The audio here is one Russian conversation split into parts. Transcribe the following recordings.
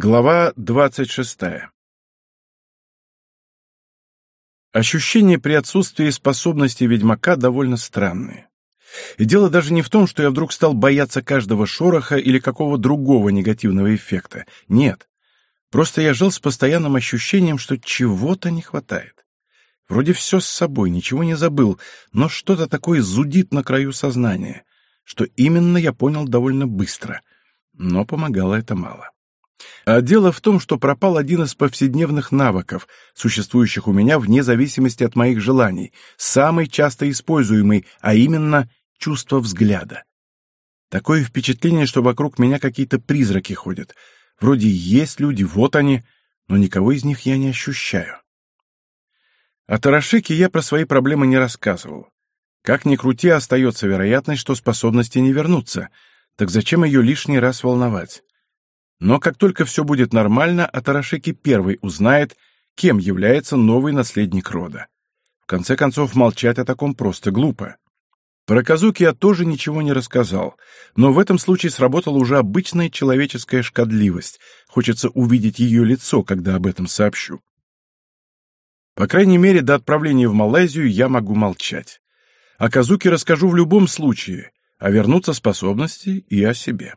Глава двадцать шестая Ощущения при отсутствии способности ведьмака довольно странные. И дело даже не в том, что я вдруг стал бояться каждого шороха или какого другого негативного эффекта. Нет. Просто я жил с постоянным ощущением, что чего-то не хватает. Вроде все с собой, ничего не забыл, но что-то такое зудит на краю сознания, что именно я понял довольно быстро. Но помогало это мало. А дело в том, что пропал один из повседневных навыков, существующих у меня вне зависимости от моих желаний, самый часто используемый, а именно чувство взгляда. Такое впечатление, что вокруг меня какие-то призраки ходят. Вроде есть люди, вот они, но никого из них я не ощущаю. О Тарашике я про свои проблемы не рассказывал. Как ни крути, остается вероятность, что способности не вернутся. Так зачем ее лишний раз волновать? Но как только все будет нормально, Атарашики первый узнает, кем является новый наследник рода. В конце концов, молчать о таком просто глупо. Про Казуки я тоже ничего не рассказал, но в этом случае сработала уже обычная человеческая шкодливость. Хочется увидеть ее лицо, когда об этом сообщу. По крайней мере, до отправления в Малайзию я могу молчать. О Казуке расскажу в любом случае, а вернуться способности и о себе.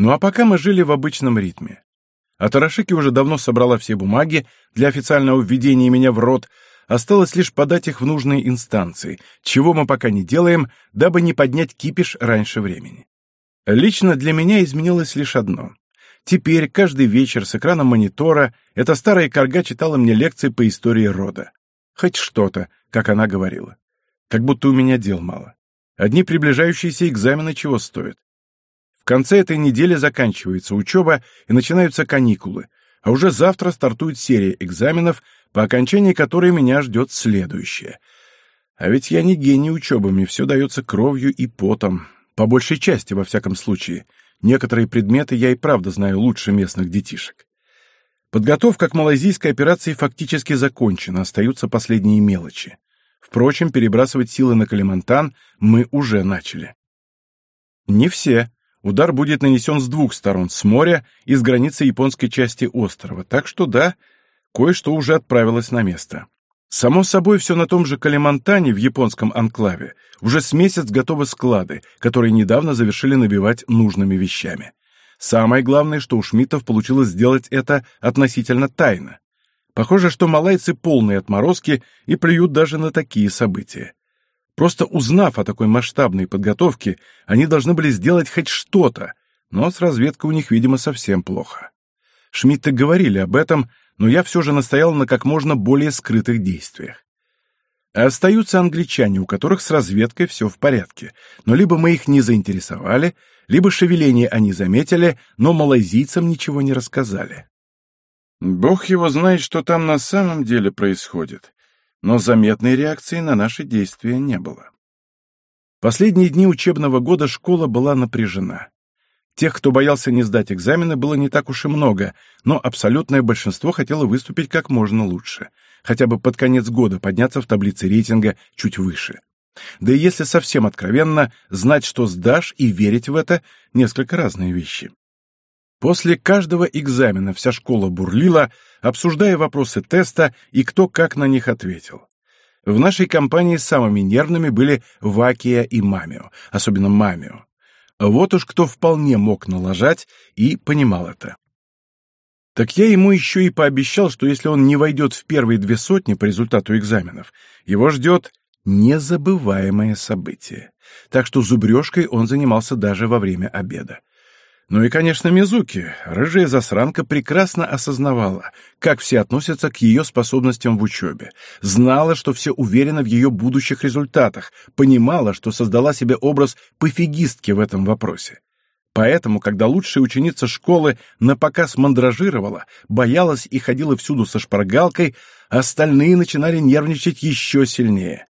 Ну а пока мы жили в обычном ритме. А Тарашики уже давно собрала все бумаги для официального введения меня в рот, осталось лишь подать их в нужные инстанции, чего мы пока не делаем, дабы не поднять кипиш раньше времени. Лично для меня изменилось лишь одно. Теперь каждый вечер с экрана монитора эта старая корга читала мне лекции по истории рода. Хоть что-то, как она говорила. Как будто у меня дел мало. Одни приближающиеся экзамены чего стоят. Конце этой недели заканчивается учеба и начинаются каникулы, а уже завтра стартует серия экзаменов, по окончании которой меня ждет следующее. А ведь я не гений учебы, мне все дается кровью и потом. По большей части, во всяком случае. Некоторые предметы я и правда знаю лучше местных детишек. Подготовка к малайзийской операции фактически закончена, остаются последние мелочи. Впрочем, перебрасывать силы на Калимантан мы уже начали. Не все. Удар будет нанесен с двух сторон, с моря и с границы японской части острова, так что да, кое-что уже отправилось на место. Само собой, все на том же Калимантане в японском анклаве уже с месяц готовы склады, которые недавно завершили набивать нужными вещами. Самое главное, что у Шмидтов получилось сделать это относительно тайно. Похоже, что малайцы полные отморозки и плюют даже на такие события. Просто узнав о такой масштабной подготовке, они должны были сделать хоть что-то, но с разведкой у них, видимо, совсем плохо. Шмидты говорили об этом, но я все же настоял на как можно более скрытых действиях. А остаются англичане, у которых с разведкой все в порядке, но либо мы их не заинтересовали, либо шевеление они заметили, но малайзийцам ничего не рассказали. Бог его знает, что там на самом деле происходит но заметной реакции на наши действия не было. Последние дни учебного года школа была напряжена. Тех, кто боялся не сдать экзамены, было не так уж и много, но абсолютное большинство хотело выступить как можно лучше, хотя бы под конец года подняться в таблице рейтинга чуть выше. Да и если совсем откровенно, знать, что сдашь, и верить в это — несколько разные вещи. После каждого экзамена вся школа бурлила, обсуждая вопросы теста и кто как на них ответил. В нашей компании самыми нервными были Вакия и Мамио, особенно Мамио. Вот уж кто вполне мог налажать и понимал это. Так я ему еще и пообещал, что если он не войдет в первые две сотни по результату экзаменов, его ждет незабываемое событие. Так что зубрежкой он занимался даже во время обеда. Ну и, конечно, Мизуки, рыжая засранка, прекрасно осознавала, как все относятся к ее способностям в учебе, знала, что все уверены в ее будущих результатах, понимала, что создала себе образ пофигистки в этом вопросе. Поэтому, когда лучшая ученица школы напоказ мандражировала, боялась и ходила всюду со шпаргалкой, остальные начинали нервничать еще сильнее.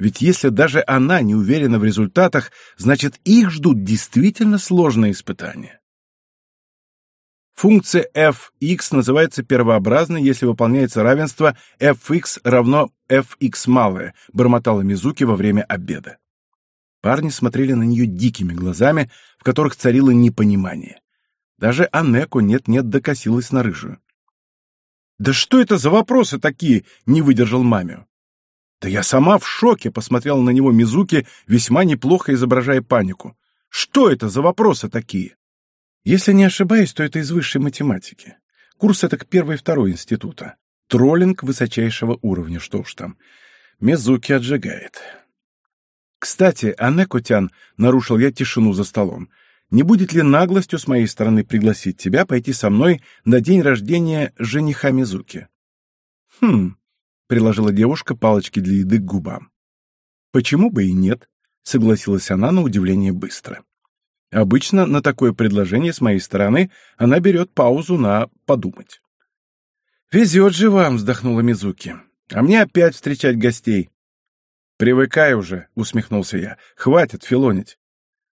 Ведь если даже она не уверена в результатах, значит их ждут действительно сложные испытания. Функция fx называется первообразной, если выполняется равенство fx равно fx малое, бормотала Мизуки во время обеда. Парни смотрели на нее дикими глазами, в которых царило непонимание. Даже Анеко нет-нет докосилась на рыжую. «Да что это за вопросы такие?» — не выдержал мамю. «Да я сама в шоке!» — посмотрела на него Мизуки, весьма неплохо изображая панику. «Что это за вопросы такие?» Если не ошибаюсь, то это из высшей математики. Курс это к первой-второй института. Троллинг высочайшего уровня, что уж там. Мизуки отжигает. Кстати, Анекотян, нарушил я тишину за столом, не будет ли наглостью с моей стороны пригласить тебя пойти со мной на день рождения жениха Мизуки? Хм, приложила девушка палочки для еды к губам. Почему бы и нет? Согласилась она на удивление быстро. Обычно на такое предложение с моей стороны она берет паузу на подумать. «Везет же вам», — вздохнула Мизуки. «А мне опять встречать гостей». «Привыкай уже», — усмехнулся я. «Хватит филонить».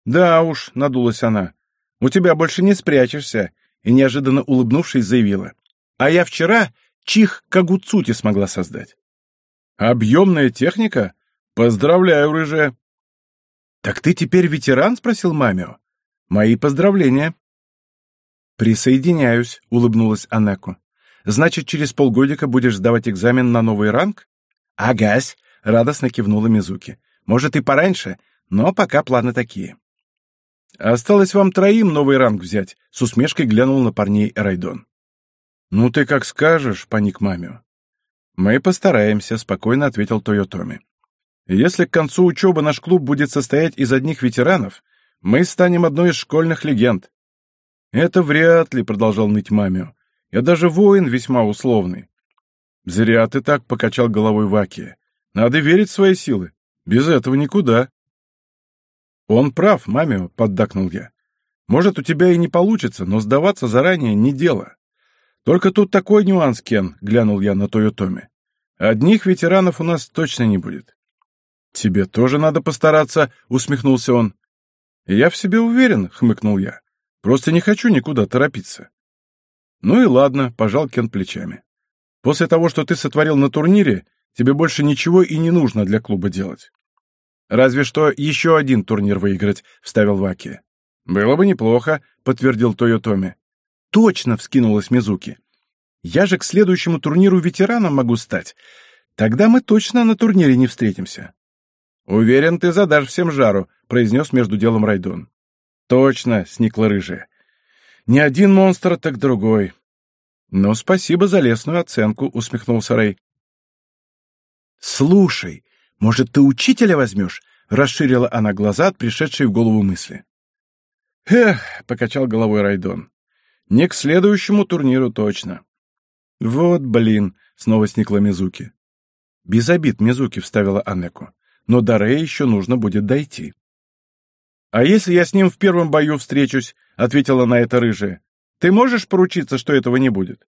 «Да уж», — надулась она, — «у тебя больше не спрячешься», и, неожиданно улыбнувшись, заявила. «А я вчера чих кагуцути смогла создать». «Объемная техника? Поздравляю, рыжая!» «Так ты теперь ветеран?» — спросил Мамио. «Мои поздравления!» «Присоединяюсь», — улыбнулась Анеку. «Значит, через полгодика будешь сдавать экзамен на новый ранг?» «Агась!» — радостно кивнула Мизуки. «Может, и пораньше, но пока планы такие». «Осталось вам троим новый ранг взять», — с усмешкой глянул на парней Райдон. «Ну ты как скажешь», — паник Мамио. «Мы постараемся», — спокойно ответил Тойотоми. «Если к концу учебы наш клуб будет состоять из одних ветеранов, мы станем одной из школьных легенд». «Это вряд ли», — продолжал ныть Мамио. «Я даже воин весьма условный». «Зря ты так», — покачал головой Ваки. «Надо верить в свои силы. Без этого никуда». «Он прав, мамио», — поддакнул я. «Может, у тебя и не получится, но сдаваться заранее не дело. Только тут такой нюанс, Кен», — глянул я на Тойотоми. «Одних ветеранов у нас точно не будет». «Тебе тоже надо постараться», — усмехнулся он. «Я в себе уверен», — хмыкнул я. «Просто не хочу никуда торопиться». «Ну и ладно», — пожал Кен плечами. «После того, что ты сотворил на турнире, тебе больше ничего и не нужно для клуба делать. «Разве что еще один турнир выиграть», — вставил Ваки. «Было бы неплохо», — подтвердил Тойотоми. «Точно!» — вскинулась Мизуки. «Я же к следующему турниру ветераном могу стать. Тогда мы точно на турнире не встретимся». «Уверен, ты задашь всем жару», — произнес между делом Райдон. «Точно!» — сникла рыжая. «Не один монстр, так другой». «Ну, спасибо за лесную оценку», — усмехнулся Рэй. «Слушай, может, ты учителя возьмешь?» — расширила она глаза от пришедшей в голову мысли. «Эх», — покачал головой Райдон, — «не к следующему турниру точно». «Вот блин», — снова сникла Мизуки. «Без обид, Мизуки», — вставила Анеку. «Но до Рэя еще нужно будет дойти». «А если я с ним в первом бою встречусь?» — ответила на это рыжая. «Ты можешь поручиться, что этого не будет?»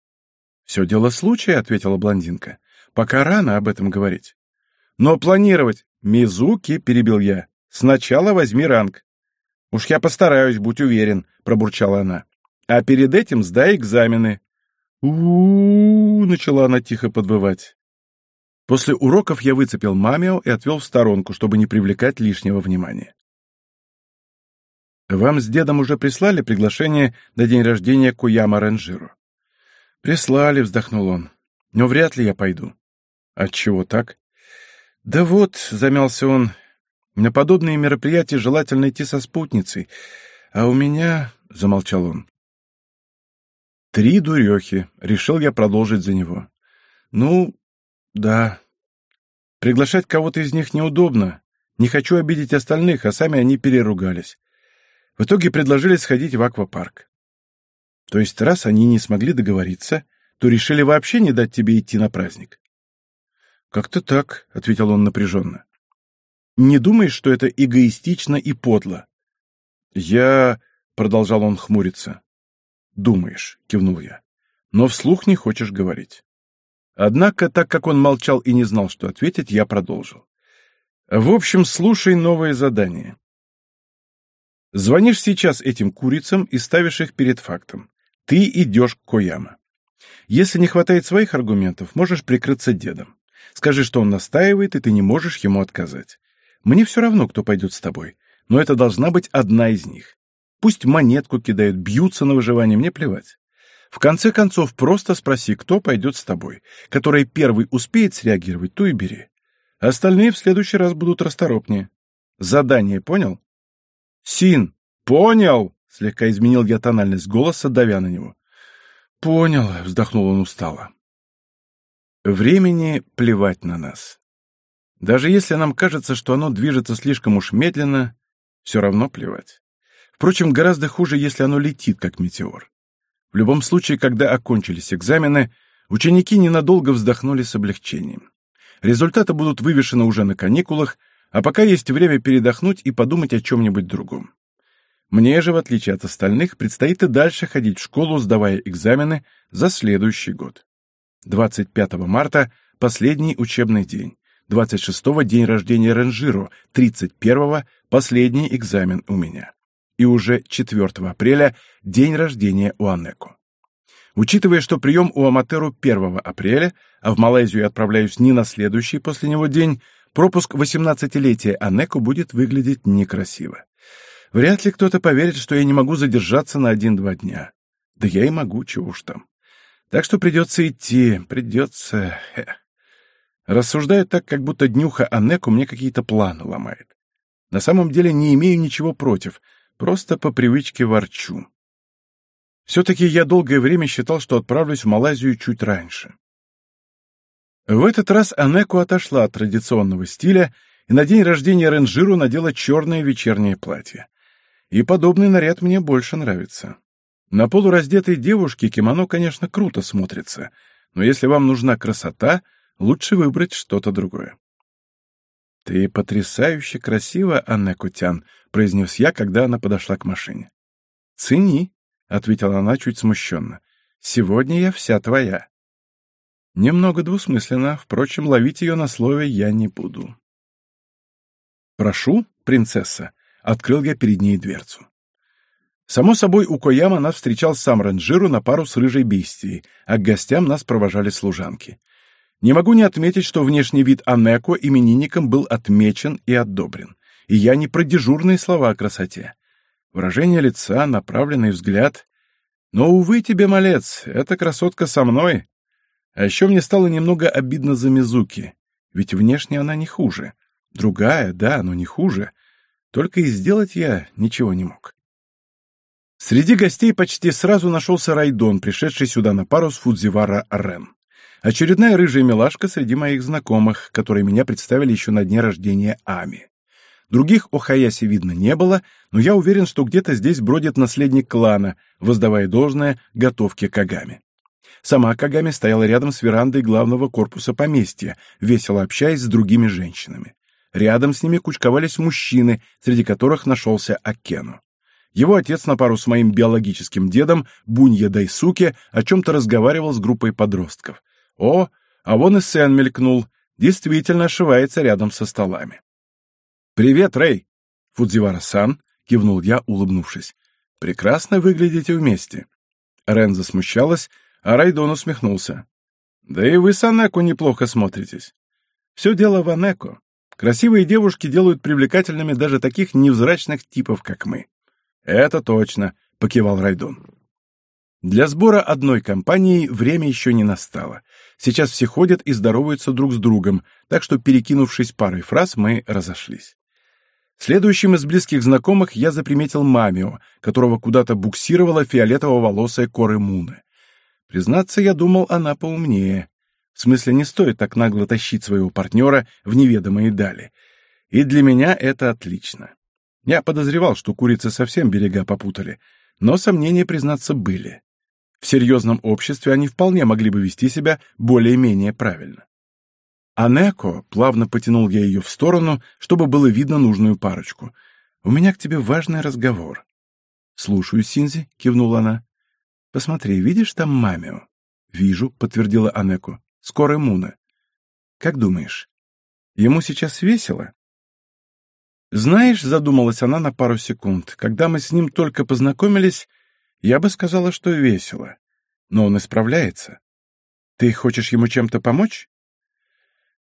«Все дело случая», — ответила блондинка. «Пока рано об этом говорить». Но планировать... Мизуки, перебил я. Сначала возьми ранг. Уж я постараюсь, будь уверен, пробурчала она. А перед этим сдай экзамены. у у, -у начала она тихо подвывать. После уроков я выцепил Мамио и отвел в сторонку, чтобы не привлекать лишнего внимания. «Вам с дедом уже прислали приглашение на день рождения Куяма Ранжиру?» «Прислали», — вздохнул он. «Но вряд ли я пойду». «Отчего так?» «Да вот», — замялся он, — «на подобные мероприятия желательно идти со спутницей, а у меня...» — замолчал он. «Три дурехи», — решил я продолжить за него. «Ну, да. Приглашать кого-то из них неудобно. Не хочу обидеть остальных, а сами они переругались. В итоге предложили сходить в аквапарк. То есть, раз они не смогли договориться, то решили вообще не дать тебе идти на праздник. «Как-то так», — ответил он напряженно. «Не думаешь, что это эгоистично и подло?» «Я...» — продолжал он хмуриться. «Думаешь», — кивнул я. «Но вслух не хочешь говорить». Однако, так как он молчал и не знал, что ответить, я продолжил. «В общем, слушай новое задание. Звонишь сейчас этим курицам и ставишь их перед фактом. Ты идешь к Кояма. Если не хватает своих аргументов, можешь прикрыться дедом. Скажи, что он настаивает, и ты не можешь ему отказать. Мне все равно, кто пойдет с тобой, но это должна быть одна из них. Пусть монетку кидают, бьются на выживание, мне плевать. В конце концов, просто спроси, кто пойдет с тобой. Который первый успеет среагировать, то и бери. Остальные в следующий раз будут расторопнее. Задание понял? Син, понял? Слегка изменил я тональность голоса, давя на него. Понял, вздохнул он устало. Времени плевать на нас. Даже если нам кажется, что оно движется слишком уж медленно, все равно плевать. Впрочем, гораздо хуже, если оно летит, как метеор. В любом случае, когда окончились экзамены, ученики ненадолго вздохнули с облегчением. Результаты будут вывешены уже на каникулах, а пока есть время передохнуть и подумать о чем-нибудь другом. Мне же, в отличие от остальных, предстоит и дальше ходить в школу, сдавая экзамены за следующий год. 25 марта – последний учебный день. 26-го – день рождения Ранжиро, 31-го – последний экзамен у меня. И уже 4 апреля – день рождения у Анеко. Учитывая, что прием у Аматеру 1 апреля, а в Малайзию отправляюсь не на следующий после него день, пропуск 18-летия Анеко будет выглядеть некрасиво. Вряд ли кто-то поверит, что я не могу задержаться на один-два дня. Да я и могу, чего уж там. Так что придется идти, придется... Рассуждаю так, как будто днюха Анеку мне какие-то планы ломает. На самом деле не имею ничего против, просто по привычке ворчу. Все-таки я долгое время считал, что отправлюсь в Малайзию чуть раньше. В этот раз Анеку отошла от традиционного стиля и на день рождения Ренжиру надела черное вечернее платье. И подобный наряд мне больше нравится. На полураздетой девушке кимоно, конечно, круто смотрится, но если вам нужна красота, лучше выбрать что-то другое. «Ты потрясающе красива, Анна Кутян», — произнес я, когда она подошла к машине. «Цени», — ответила она чуть смущенно. «Сегодня я вся твоя». Немного двусмысленно, впрочем, ловить ее на слове я не буду. «Прошу, принцесса», — открыл я перед ней дверцу. Само собой, у Кояма нас встречал сам Ранжиру на пару с рыжей бестией, а к гостям нас провожали служанки. Не могу не отметить, что внешний вид Анеко именинником был отмечен и одобрен. И я не про дежурные слова о красоте. Выражение лица, направленный взгляд. Но, увы тебе, малец, эта красотка со мной. А еще мне стало немного обидно за Мизуки, ведь внешне она не хуже. Другая, да, но не хуже. Только и сделать я ничего не мог. Среди гостей почти сразу нашелся Райдон, пришедший сюда на пару с Фудзивара Рен. Очередная рыжая милашка среди моих знакомых, которые меня представили еще на дне рождения Ами. Других Охаяси видно не было, но я уверен, что где-то здесь бродит наследник клана, воздавая должное готовке Кагами. Сама Кагами стояла рядом с верандой главного корпуса поместья, весело общаясь с другими женщинами. Рядом с ними кучковались мужчины, среди которых нашелся Акену. Его отец на пару с моим биологическим дедом, Бунья Дайсуке, о чем-то разговаривал с группой подростков. О, а вон и Сен мелькнул, действительно ошивается рядом со столами. «Привет, Рэй!» «Фудзивара-сан», — кивнул я, улыбнувшись. «Прекрасно выглядите вместе». Рен засмущалась, а Райдон усмехнулся. «Да и вы с Анеко неплохо смотритесь. Все дело в Анеко. Красивые девушки делают привлекательными даже таких невзрачных типов, как мы. «Это точно», — покивал Райдон. Для сбора одной компании время еще не настало. Сейчас все ходят и здороваются друг с другом, так что, перекинувшись парой фраз, мы разошлись. Следующим из близких знакомых я заприметил Мамио, которого куда-то буксировала фиолетово-волосая Коры Муны. Признаться, я думал, она поумнее. В смысле, не стоит так нагло тащить своего партнера в неведомые дали. И для меня это отлично. Я подозревал, что курицы совсем берега попутали, но сомнения, признаться, были. В серьезном обществе они вполне могли бы вести себя более-менее правильно. Анеко плавно потянул я ее в сторону, чтобы было видно нужную парочку. «У меня к тебе важный разговор». «Слушаю, Синзи», — кивнула она. «Посмотри, видишь там Мамио?» «Вижу», — подтвердила Анеко. «Скоро Муна». «Как думаешь, ему сейчас весело?» «Знаешь», — задумалась она на пару секунд, — «когда мы с ним только познакомились, я бы сказала, что весело. Но он исправляется. Ты хочешь ему чем-то помочь?»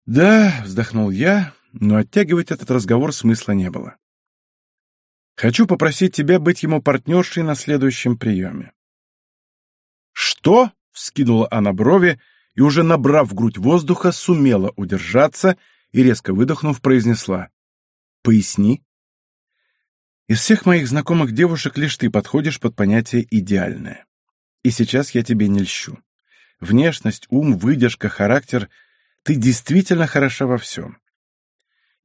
«Да», — вздохнул я, но оттягивать этот разговор смысла не было. Хочу попросить тебя быть ему партнершей на следующем приеме». «Что?» — вскинула она брови и, уже набрав в грудь воздуха, сумела удержаться и, резко выдохнув, произнесла. «Поясни». «Из всех моих знакомых девушек лишь ты подходишь под понятие «идеальное». И сейчас я тебе не льщу. Внешность, ум, выдержка, характер — ты действительно хороша во всем.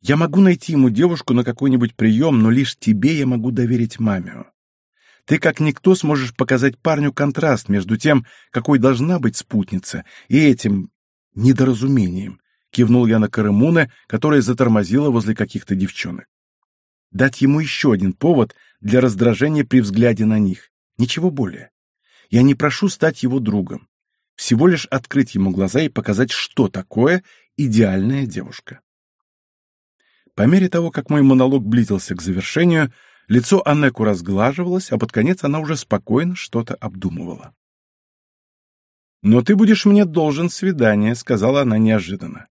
Я могу найти ему девушку на какой-нибудь прием, но лишь тебе я могу доверить маме. Ты как никто сможешь показать парню контраст между тем, какой должна быть спутница, и этим недоразумением, кивнул я на Карымуна, которая затормозила возле каких-то девчонок. Дать ему еще один повод для раздражения при взгляде на них. Ничего более. Я не прошу стать его другом. Всего лишь открыть ему глаза и показать, что такое идеальная девушка. По мере того, как мой монолог близился к завершению, лицо Аннеку разглаживалось, а под конец она уже спокойно что-то обдумывала. «Но ты будешь мне должен свидание», — сказала она неожиданно.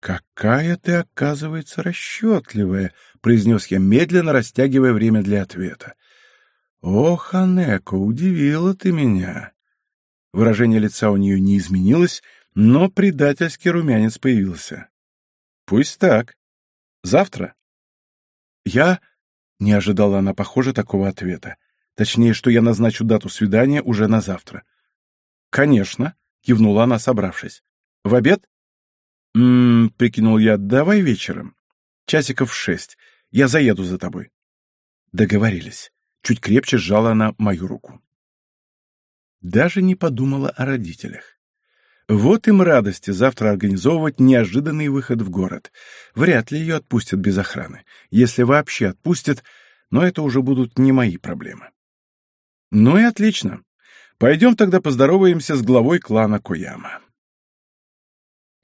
«Какая ты, оказывается, расчетливая», — произнес я медленно, растягивая время для ответа. «Ох, Анеко, удивила ты меня». Выражение лица у нее не изменилось, но предательский румянец появился. «Пусть так. Завтра?» «Я...» — не ожидала она, похоже, такого ответа. Точнее, что я назначу дату свидания уже на завтра. «Конечно», — кивнула она, собравшись. «В обед?» «М-м-м», прикинул я, — «давай вечером. Часиков шесть. Я заеду за тобой». Договорились. Чуть крепче сжала она мою руку. Даже не подумала о родителях. Вот им радости завтра организовывать неожиданный выход в город. Вряд ли ее отпустят без охраны. Если вообще отпустят, но это уже будут не мои проблемы. Ну и отлично. Пойдем тогда поздороваемся с главой клана Кояма.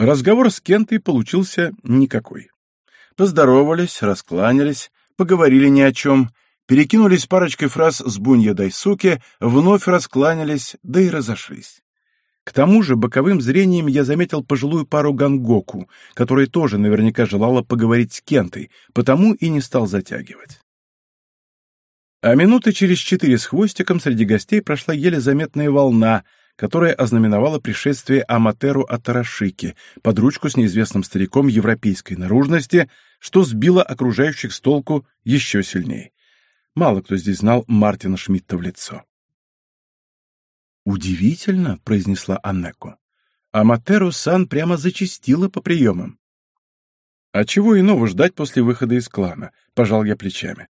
Разговор с Кентой получился никакой. Поздоровались, раскланялись, поговорили ни о чем, перекинулись парочкой фраз с Бунья Дайсуки, вновь раскланялись, да и разошлись. К тому же боковым зрением я заметил пожилую пару Гангоку, которая тоже наверняка желала поговорить с Кентой, потому и не стал затягивать. А минуты через четыре с хвостиком среди гостей прошла еле заметная волна, которая ознаменовала пришествие Аматеру Атарашики под ручку с неизвестным стариком европейской наружности, что сбило окружающих с толку еще сильнее. Мало кто здесь знал Мартина Шмидта в лицо. «Удивительно», — произнесла Аннеко. Аматеру-сан прямо зачастила по приемам. «А чего иного ждать после выхода из клана?» — пожал я плечами.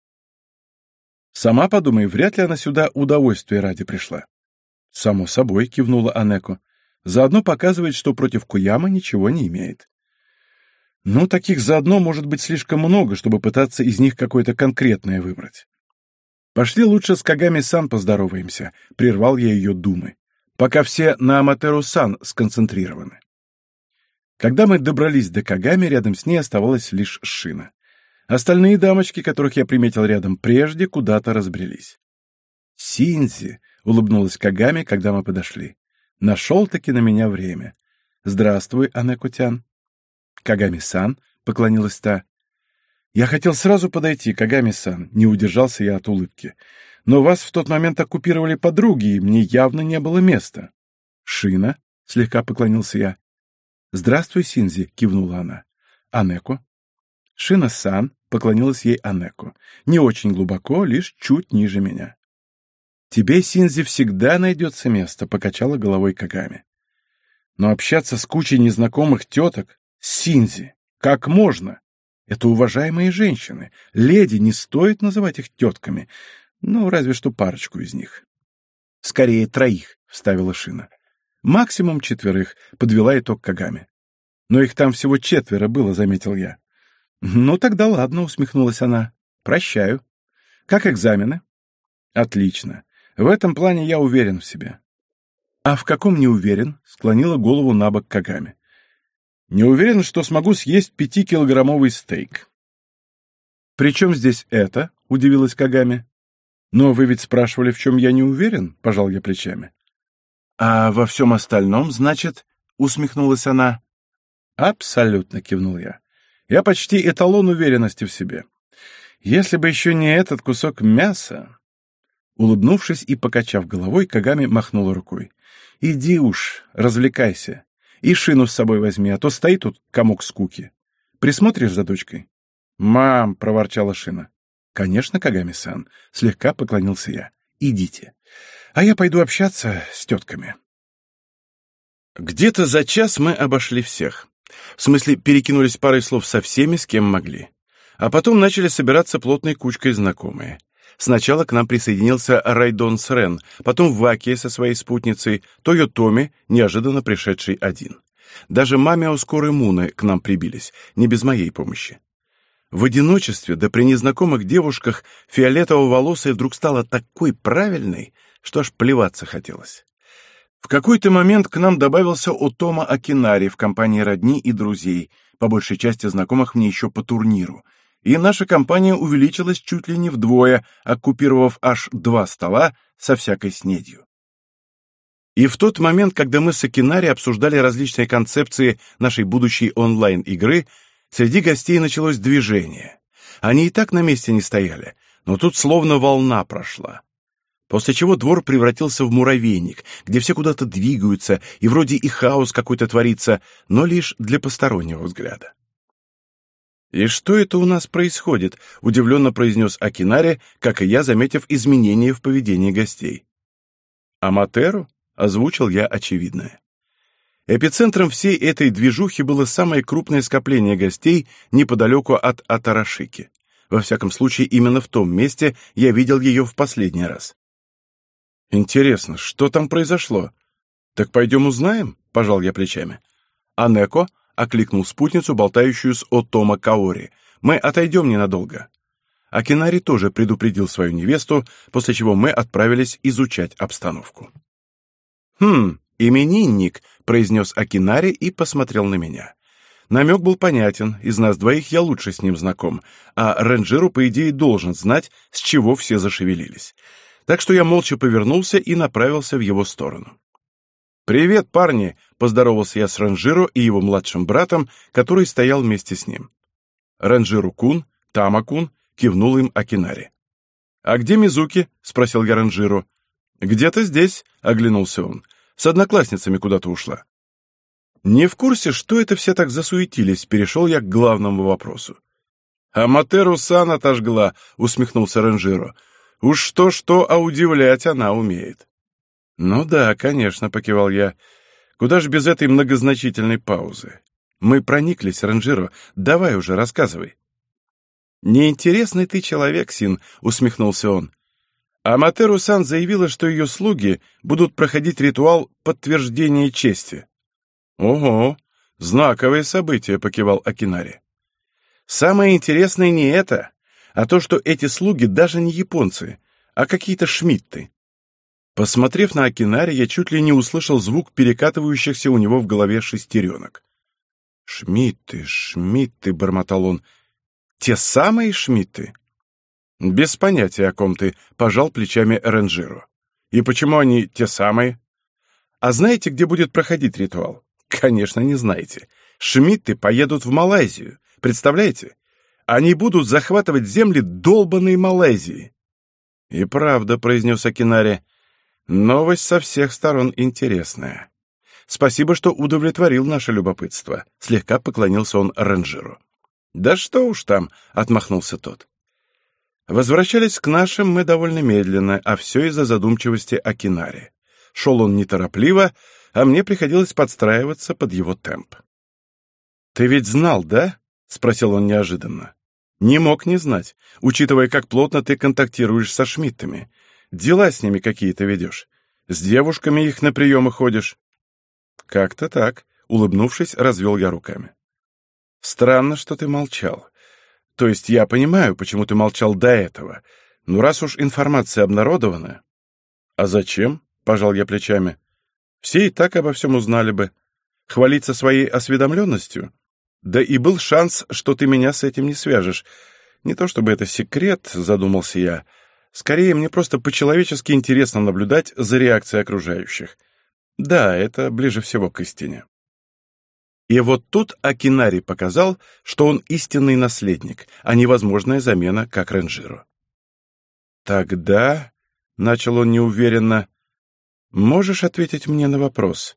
«Сама подумай, вряд ли она сюда удовольствие ради пришла». «Само собой», — кивнула Анеко. «Заодно показывает, что против Куяма ничего не имеет». «Ну, таких заодно может быть слишком много, чтобы пытаться из них какое-то конкретное выбрать». «Пошли лучше с Кагами-сан поздороваемся», — прервал я ее думы, «пока все на Аматеру-сан сконцентрированы». Когда мы добрались до Кагами, рядом с ней оставалась лишь шина. Остальные дамочки, которых я приметил рядом прежде, куда-то разбрелись. «Синзи», — улыбнулась Кагами, когда мы подошли. «Нашел-таки на меня время. Здравствуй, Анекутян». «Кагами-сан», — поклонилась та, я хотел сразу подойти, Кагами-сан, не удержался я от улыбки. Но вас в тот момент оккупировали подруги, и мне явно не было места. Шина, слегка поклонился я. Здравствуй, Синзи, кивнула она. Анеко. Шина-сан, поклонилась ей Анеко. Не очень глубоко, лишь чуть ниже меня. Тебе, Синзи, всегда найдется место, покачала головой Кагами. Но общаться с кучей незнакомых теток, Синзи, как можно? Это уважаемые женщины. Леди не стоит называть их тетками. Ну, разве что парочку из них. Скорее троих, — вставила Шина. Максимум четверых, — подвела итог Кагами. Но их там всего четверо было, — заметил я. Ну, тогда ладно, — усмехнулась она. Прощаю. Как экзамены? Отлично. В этом плане я уверен в себе. А в каком не уверен? — склонила голову на бок Кагами. Не уверен, что смогу съесть пятикилограммовый стейк. «При чем здесь это?» — удивилась Кагами. «Но вы ведь спрашивали, в чем я не уверен?» — пожал я плечами. «А во всем остальном, значит?» — усмехнулась она. «Абсолютно», — кивнул я. «Я почти эталон уверенности в себе. Если бы еще не этот кусок мяса... Улыбнувшись и покачав головой, Кагами махнула рукой. «Иди уж, развлекайся. И шину с собой возьми, а то стоит тут комок скуки. Присмотришь за дочкой?» «Мам!» — проворчала шина. «Конечно, Кагами-сан», — слегка поклонился я. «Идите. А я пойду общаться с тетками». Где-то за час мы обошли всех. В смысле, перекинулись парой слов со всеми, с кем могли. А потом начали собираться плотной кучкой знакомые. Сначала к нам присоединился Райдон Срен, потом Вакия со своей спутницей, Тойо Томи, неожиданно пришедший один. Даже Мамио Скоры Муны к нам прибились, не без моей помощи. В одиночестве, да при незнакомых девушках, фиолетово-волосая вдруг стала такой правильной, что аж плеваться хотелось. В какой-то момент к нам добавился Отома Акинари в компании родни и друзей, по большей части знакомых мне еще по турниру, и наша компания увеличилась чуть ли не вдвое, оккупировав аж два стола со всякой снедью. И в тот момент, когда мы с Акинари обсуждали различные концепции нашей будущей онлайн-игры, среди гостей началось движение. Они и так на месте не стояли, но тут словно волна прошла после чего двор превратился в муравейник, где все куда-то двигаются, и вроде и хаос какой-то творится, но лишь для постороннего взгляда. «И что это у нас происходит?» — удивленно произнес Акинари, как и я, заметив изменения в поведении гостей. «Аматеру?» — озвучил я очевидное. Эпицентром всей этой движухи было самое крупное скопление гостей неподалеку от Атарашики. Во всяком случае, именно в том месте я видел ее в последний раз. Интересно, что там произошло? Так пойдем узнаем, пожал я плечами. Анеко окликнул спутницу, болтающую с Отома Каори. Мы отойдем ненадолго. Акинари тоже предупредил свою невесту, после чего мы отправились изучать обстановку. «Хм, именинник», — произнес Акинари и посмотрел на меня. Намек был понятен, из нас двоих я лучше с ним знаком, а Ренджеру, по идее, должен знать, с чего все зашевелились так что я молча повернулся и направился в его сторону. «Привет, парни!» — поздоровался я с Ранжиро и его младшим братом, который стоял вместе с ним. Ранжиру-кун, Тама-кун кивнул им Акинари. «А где Мизуки?» — спросил я Ранжиру. «Где-то здесь», — оглянулся он. «С одноклассницами куда-то ушла». Не в курсе, что это все так засуетились, перешел я к главному вопросу. «Аматеру-сан отожгла», — усмехнулся Ранжиро. Уж что-что, а удивлять она умеет. Ну да, конечно, покивал я. Куда ж без этой многозначительной паузы? Мы прониклись, Ранжиро. Давай уже, рассказывай. Неинтересный ты человек, Син, усмехнулся он. Аматеру-сан заявила, что ее слуги будут проходить ритуал подтверждения чести. Ого, знаковое событие, покивал Акинари. Самое интересное не это, а то, что эти слуги даже не японцы, а какие-то шмидты. Посмотрев на Акинари, я чуть ли не услышал звук перекатывающихся у него в голове шестеренок. «Шмидты, Шмидты», — бормотал он. «Те самые Шмидты?» «Без понятия, о ком ты», — пожал плечами Ренжиро. «И почему они те самые?» «А знаете, где будет проходить ритуал?» «Конечно, не знаете. Шмидты поедут в Малайзию. Представляете? Они будут захватывать земли долбанной Малайзии. И правда, произнес Акинари, новость со всех сторон интересная. Спасибо, что удовлетворил наше любопытство. Слегка поклонился он ранжиру. Да что уж там, отмахнулся тот. Возвращались к нашим мы довольно медленно, а все из-за задумчивости Акинари. Шел он неторопливо, а мне приходилось подстраиваться под его темп. «Ты ведь знал, да?» — спросил он неожиданно. Не мог не знать, учитывая, как плотно ты контактируешь со Шмидтами. Дела с ними какие-то ведешь. С девушками их на приемы ходишь. Как-то так, улыбнувшись, развел я руками. Странно, что ты молчал. То есть я понимаю, почему ты молчал до этого, но раз уж информация обнародована... А зачем? Пожал я плечами. Все и так обо всем узнали бы. Хвалиться своей осведомленностью? Да и был шанс, что ты меня с этим не свяжешь. Не то чтобы это секрет, задумался я. Скорее, мне просто по-человечески интересно наблюдать за реакцией окружающих. Да, это ближе всего к истине. И вот тут Акинари показал, что он истинный наследник, а невозможная замена как ранжиру. «Тогда», — начал он неуверенно, — «можешь ответить мне на вопрос,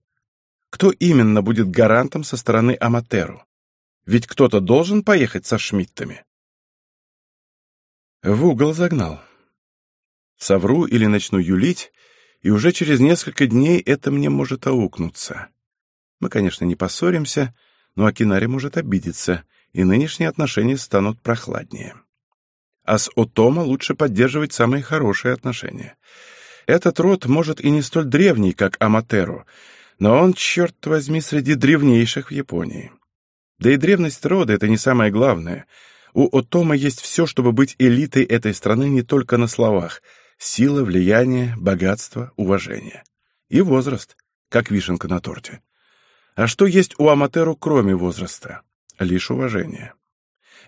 кто именно будет гарантом со стороны Аматеру? Ведь кто-то должен поехать со Шмидтами». В угол загнал. Совру или начну юлить, и уже через несколько дней это мне может аукнуться. Мы, конечно, не поссоримся, но Акинари может обидеться, и нынешние отношения станут прохладнее. А с Отома лучше поддерживать самые хорошие отношения. Этот род может и не столь древний, как Аматеру, но он, черт возьми, среди древнейших в Японии. Да и древность рода — это не самое главное. У Отома есть все, чтобы быть элитой этой страны не только на словах — сила, влияние, богатство, уважение. И возраст, как вишенка на торте. А что есть у Аматеру, кроме возраста? Лишь уважение.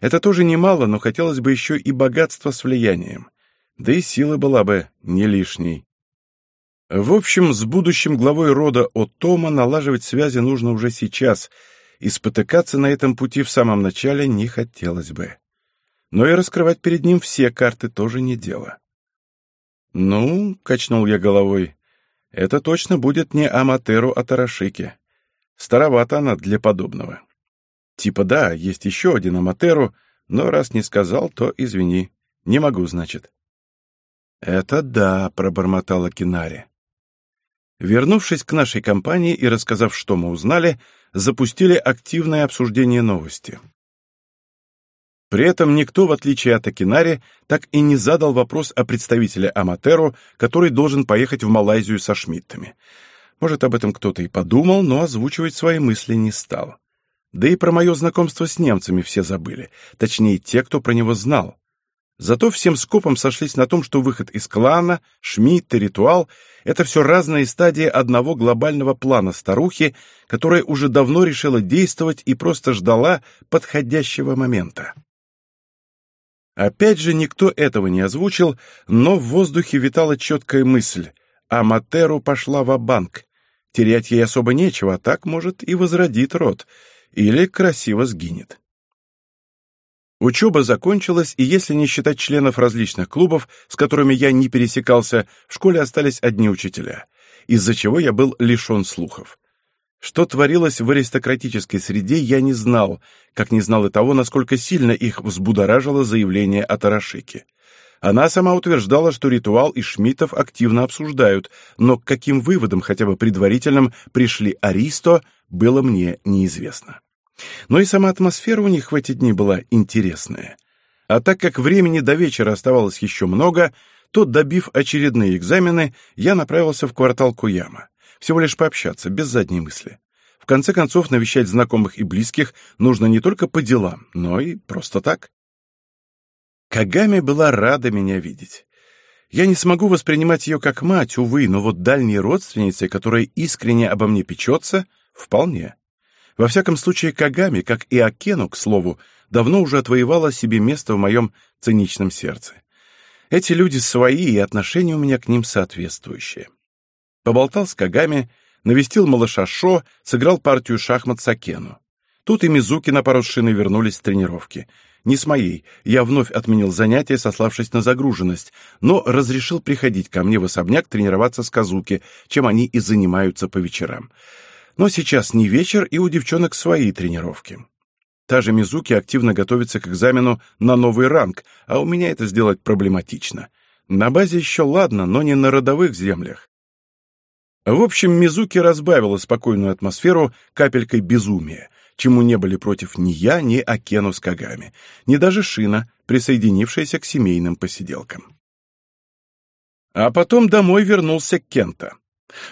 Это тоже немало, но хотелось бы еще и богатство с влиянием. Да и сила была бы не лишней. В общем, с будущим главой рода Отома налаживать связи нужно уже сейчас, и спотыкаться на этом пути в самом начале не хотелось бы. Но и раскрывать перед ним все карты тоже не дело. «Ну», — качнул я головой, — «это точно будет не Аматеру Атарашики. Старовата она для подобного. Типа да, есть еще один Аматеру, но раз не сказал, то извини. Не могу, значит. «Это да», — пробормотала Кинари. Вернувшись к нашей компании и рассказав, что мы узнали, запустили активное обсуждение новости. При этом никто, в отличие от Акинари, так и не задал вопрос о представителе Аматеру, который должен поехать в Малайзию со Шмидтами. Может, об этом кто-то и подумал, но озвучивать свои мысли не стал. Да и про мое знакомство с немцами все забыли, точнее, те, кто про него знал. Зато всем скопом сошлись на том, что выход из клана, Шмидт и ритуал — это все разные стадии одного глобального плана старухи, которая уже давно решила действовать и просто ждала подходящего момента. Опять же, никто этого не озвучил, но в воздухе витала четкая мысль — а Матеру пошла в банк Терять ей особо нечего, а так, может, и возродит род, или красиво сгинет. Учеба закончилась, и если не считать членов различных клубов, с которыми я не пересекался, в школе остались одни учителя, из-за чего я был лишен слухов. Что творилось в аристократической среде, я не знал, как не знал и того, насколько сильно их взбудоражило заявление о Тарашике. Она сама утверждала, что ритуал и Шмитов активно обсуждают, но к каким выводам, хотя бы предварительным, пришли Аристо, было мне неизвестно. Но и сама атмосфера у них в эти дни была интересная. А так как времени до вечера оставалось еще много, то, добив очередные экзамены, я направился в квартал Куяма. Всего лишь пообщаться, без задней мысли. В конце концов, навещать знакомых и близких нужно не только по делам, но и просто так. Кагами была рада меня видеть. Я не смогу воспринимать ее как мать, увы, но вот дальней родственницей, которая искренне обо мне печется, вполне. Во всяком случае, Кагами, как и Акену, к слову, давно уже отвоевала себе место в моем циничном сердце. Эти люди свои, и отношения у меня к ним соответствующие. Поболтал с Кагами, навестил малыша Шо, сыграл партию шахмат с Акену. Тут и Мизуки на пару шины вернулись с тренировки — не с моей. Я вновь отменил занятия, сославшись на загруженность, но разрешил приходить ко мне в особняк тренироваться с Казуки, чем они и занимаются по вечерам. Но сейчас не вечер, и у девчонок свои тренировки. Та же Мизуки активно готовится к экзамену на новый ранг, а у меня это сделать проблематично. На базе еще ладно, но не на родовых землях. В общем, Мизуки разбавила спокойную атмосферу капелькой безумия, чему не были против ни я, ни Акену с Кагами, ни даже Шина, присоединившаяся к семейным посиделкам. А потом домой вернулся Кента.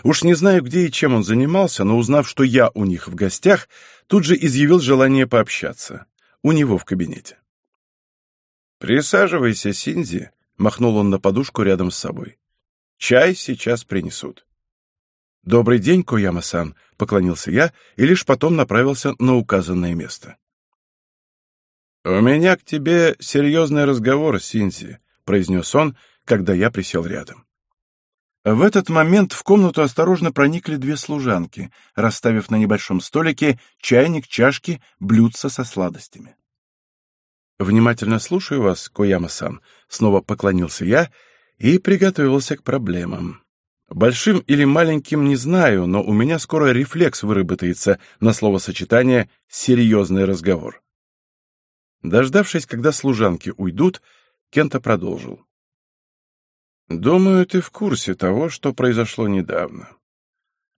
Уж не знаю, где и чем он занимался, но узнав, что я у них в гостях, тут же изъявил желание пообщаться. У него в кабинете. «Присаживайся, Синзи», — махнул он на подушку рядом с собой. «Чай сейчас принесут». «Добрый день, Кояма-сан», — поклонился я и лишь потом направился на указанное место. «У меня к тебе серьезный разговор, Синзи», — произнес он, когда я присел рядом. В этот момент в комнату осторожно проникли две служанки, расставив на небольшом столике чайник, чашки, блюдца со сладостями. «Внимательно слушаю вас, Кояма-сан», — снова поклонился я и приготовился к проблемам. Большим или маленьким не знаю, но у меня скоро рефлекс выработается на словосочетание «серьезный разговор». Дождавшись, когда служанки уйдут, Кента продолжил. «Думаю, ты в курсе того, что произошло недавно.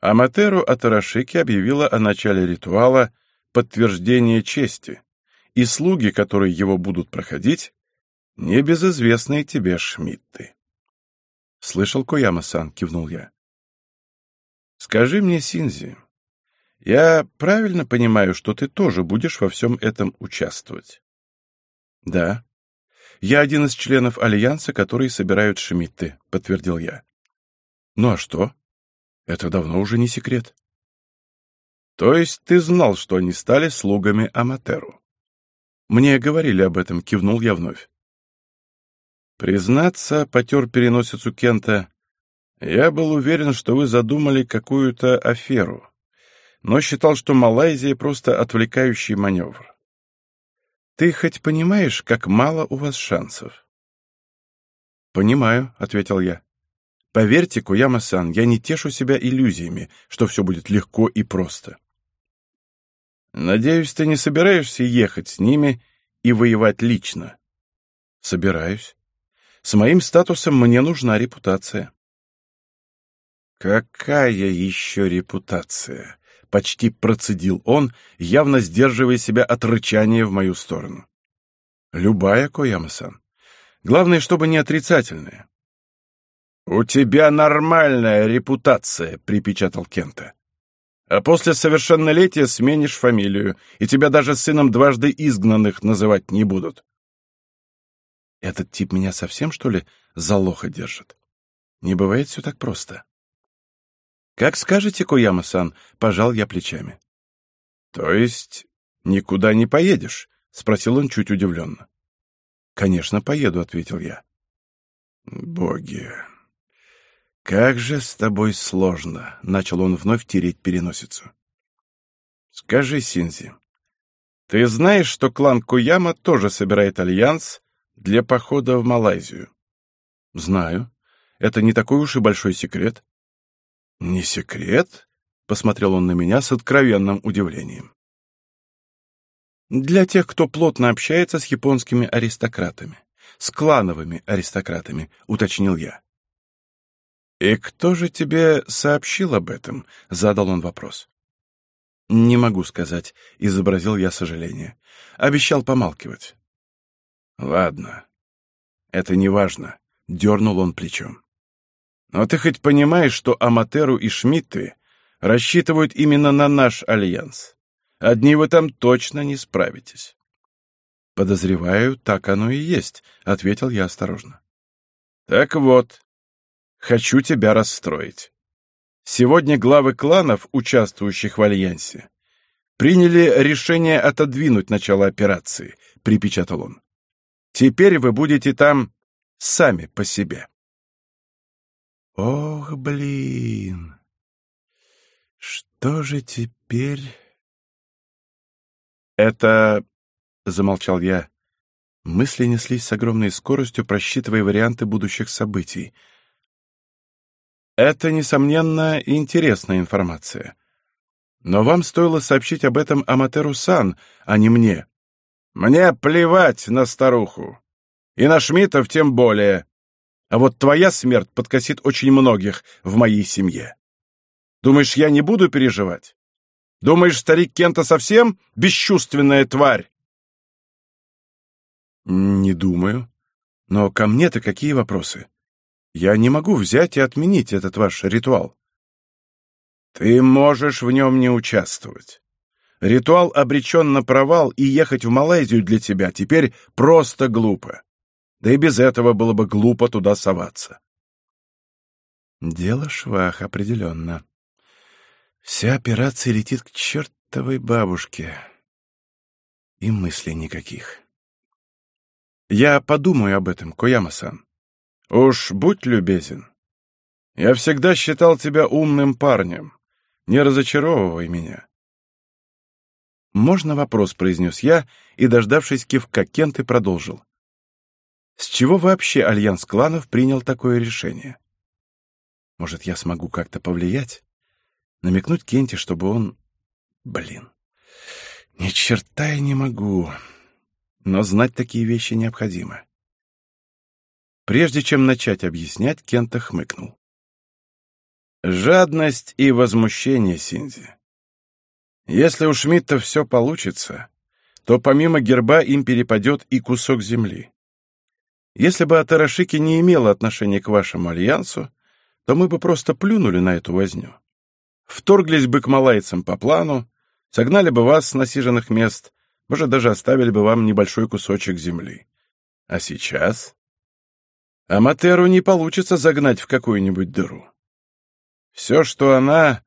Аматеру Атарашики объявила о начале ритуала подтверждение чести, и слуги, которые его будут проходить, небезызвестные тебе Шмидты». «Слышал Кояма-сан», — кивнул я. «Скажи мне, Синзи, я правильно понимаю, что ты тоже будешь во всем этом участвовать?» «Да», я один из членов Альянса, которые собирают Шмидты», — подтвердил я. «Ну а что? Это давно уже не секрет». «То есть ты знал, что они стали слугами Аматеру?» «Мне говорили об этом», — кивнул я вновь. «Признаться, потер переносицу Кента, я был уверен, что вы задумали какую-то аферу, но считал, что Малайзия — просто отвлекающий маневр. Ты хоть понимаешь, как мало у вас шансов? Понимаю, ответил я. Поверьте, Куяма-сан, я не тешу себя иллюзиями, что все будет легко и просто. Надеюсь, ты не собираешься ехать с ними и воевать лично? Собираюсь. С моим статусом мне нужна репутация. Какая еще репутация? Почти процедил он, явно сдерживая себя от рычания в мою сторону. «Любая, Кояма-сан. Главное, чтобы не отрицательная». «У тебя нормальная репутация», — припечатал Кента. «А после совершеннолетия сменишь фамилию, и тебя даже сыном дважды изгнанных называть не будут». «Этот тип меня совсем, что ли, за лоха держит? Не бывает все так просто». «Как скажете, Кояма-сан», — пожал я плечами. «То есть никуда не поедешь?» — спросил он чуть удивленно. «Конечно, поеду», — ответил я. «Боги, как же с тобой сложно!» — начал он вновь тереть переносицу. «Скажи, Синзи, ты знаешь, что клан Куяма тоже собирает альянс для похода в Малайзию?» «Знаю. Это не такой уж и большой секрет. «Не секрет?» — посмотрел он на меня с откровенным удивлением. «Для тех, кто плотно общается с японскими аристократами, с клановыми аристократами», — уточнил я. «И кто же тебе сообщил об этом?» — задал он вопрос. «Не могу сказать», — изобразил я сожаление. Обещал помалкивать. «Ладно, это не важно», — дернул он плечом. Но ты хоть понимаешь, что Аматеру и Шмидты рассчитывают именно на наш альянс? Одни вы там точно не справитесь. Подозреваю, так оно и есть, ответил я осторожно. Так вот, хочу тебя расстроить. Сегодня главы кланов, участвующих в альянсе, приняли решение отодвинуть начало операции, припечатал он. Теперь вы будете там сами по себе. Ох, блин! Что же теперь? Это... Замолчал я. Мысли неслись с огромной скоростью, просчитывая варианты будущих событий. Это, несомненно, интересная информация. Но вам стоило сообщить об этом Аматеру-сан, а не мне. Мне плевать на старуху. И на Шмитов тем более. А вот твоя смерть подкосит очень многих в моей семье. Думаешь, я не буду переживать? Думаешь, старик Кента совсем бесчувственная тварь? Не думаю. Но ко мне-то какие вопросы? Я не могу взять и отменить этот ваш ритуал. Ты можешь в нем не участвовать. Ритуал обречен на провал, и ехать в Малайзию для тебя теперь просто глупо. Да и без этого было бы глупо туда соваться. Дело швах, определенно. Вся операция летит к чертовой бабушке. И мыслей никаких. Я подумаю об этом, Кояма-сан. Уж будь любезен. Я всегда считал тебя умным парнем. Не разочаровывай меня. «Можно вопрос?» — произнес я, и, дождавшись кивка Кенты, продолжил. «С чего вообще Альянс кланов принял такое решение? Может, я смогу как-то повлиять? Намекнуть Кенте, чтобы он... Блин, ни черта я не могу. Но знать такие вещи необходимо». Прежде чем начать объяснять, Кента хмыкнул. «Жадность и возмущение, Синзи. Если у Шмидта все получится, то помимо герба им перепадет и кусок земли. Если бы Атарашики не имела отношения к вашему альянсу, то мы бы просто плюнули на эту возню. Вторглись бы к малайцам по плану, согнали бы вас с насиженных мест, может, даже оставили бы вам небольшой кусочек земли. А сейчас? Аматеру не получится загнать в какую-нибудь дыру. Все, что она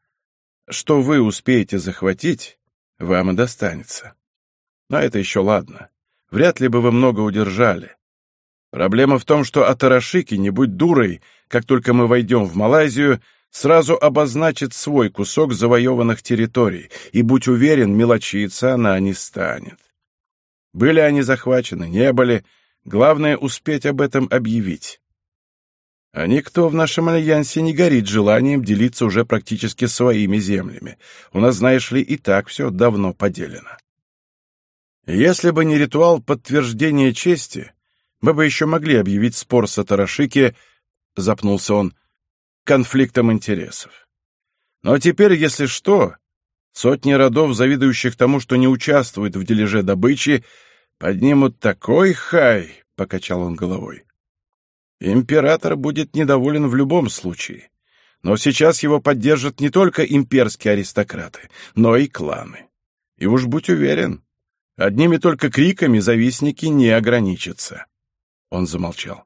что вы успеете захватить, вам и достанется. Но это еще ладно. Вряд ли бы вы много удержали. Проблема в том, что Атарашики, не будь дурой, как только мы войдем в Малайзию, сразу обозначит свой кусок завоеванных территорий, и, будь уверен, мелочиться она не станет. Были они захвачены, не были, главное — успеть об этом объявить. А никто в нашем альянсе не горит желанием делиться уже практически своими землями. У нас, знаешь ли, и так все давно поделено. Если бы не ритуал подтверждения чести, мы бы еще могли объявить спор с Атарашики, запнулся он, конфликтом интересов. Но теперь, если что, сотни родов, завидующих тому, что не участвуют в дележе добычи, поднимут такой хай, — покачал он головой, Император будет недоволен в любом случае. Но сейчас его поддержат не только имперские аристократы, но и кланы. И уж будь уверен, одними только криками завистники не ограничатся. Он замолчал.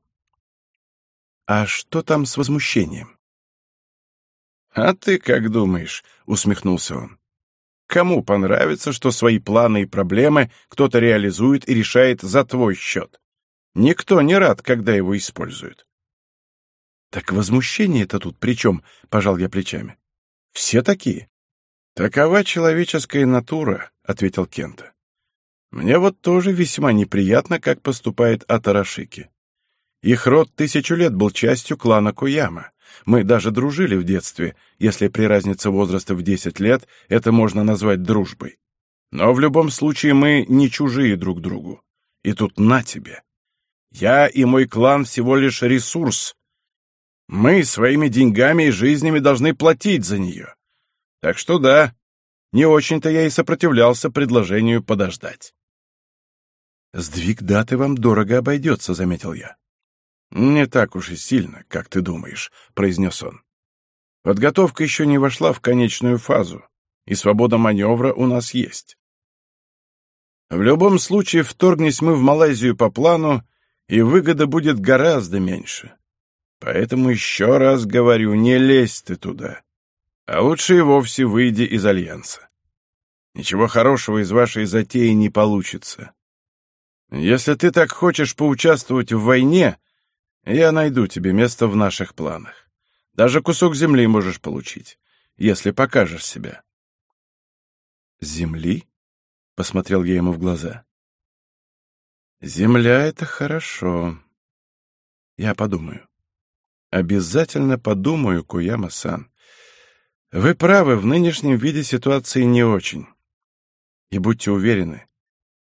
«А что там с возмущением?» «А ты как думаешь?» — усмехнулся он. «Кому понравится, что свои планы и проблемы кто-то реализует и решает за твой счет? Никто не рад, когда его используют. Так возмущение-то тут при чем? Пожал я плечами. Все такие. Такова человеческая натура, ответил Кента. Мне вот тоже весьма неприятно, как поступает Атарашики. Их род тысячу лет был частью клана Куяма. Мы даже дружили в детстве, если при разнице возраста в десять лет это можно назвать дружбой. Но в любом случае мы не чужие друг другу. И тут на тебе. Я и мой клан всего лишь ресурс. Мы своими деньгами и жизнями должны платить за нее. Так что да, не очень-то я и сопротивлялся предложению подождать. «Сдвиг даты вам дорого обойдется», — заметил я. «Не так уж и сильно, как ты думаешь», — произнес он. «Подготовка еще не вошла в конечную фазу, и свобода маневра у нас есть. В любом случае, вторгнись мы в Малайзию по плану, и выгода будет гораздо меньше. Поэтому еще раз говорю, не лезь ты туда. А лучше и вовсе выйди из Альянса. Ничего хорошего из вашей затеи не получится. Если ты так хочешь поучаствовать в войне, я найду тебе место в наших планах. Даже кусок земли можешь получить, если покажешь себя. «Земли?» — посмотрел я ему в глаза. Земля — это хорошо. Я подумаю. Обязательно подумаю, Куяма-сан. Вы правы, в нынешнем виде ситуации не очень. И будьте уверены,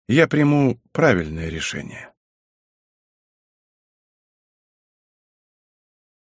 я приму правильное решение.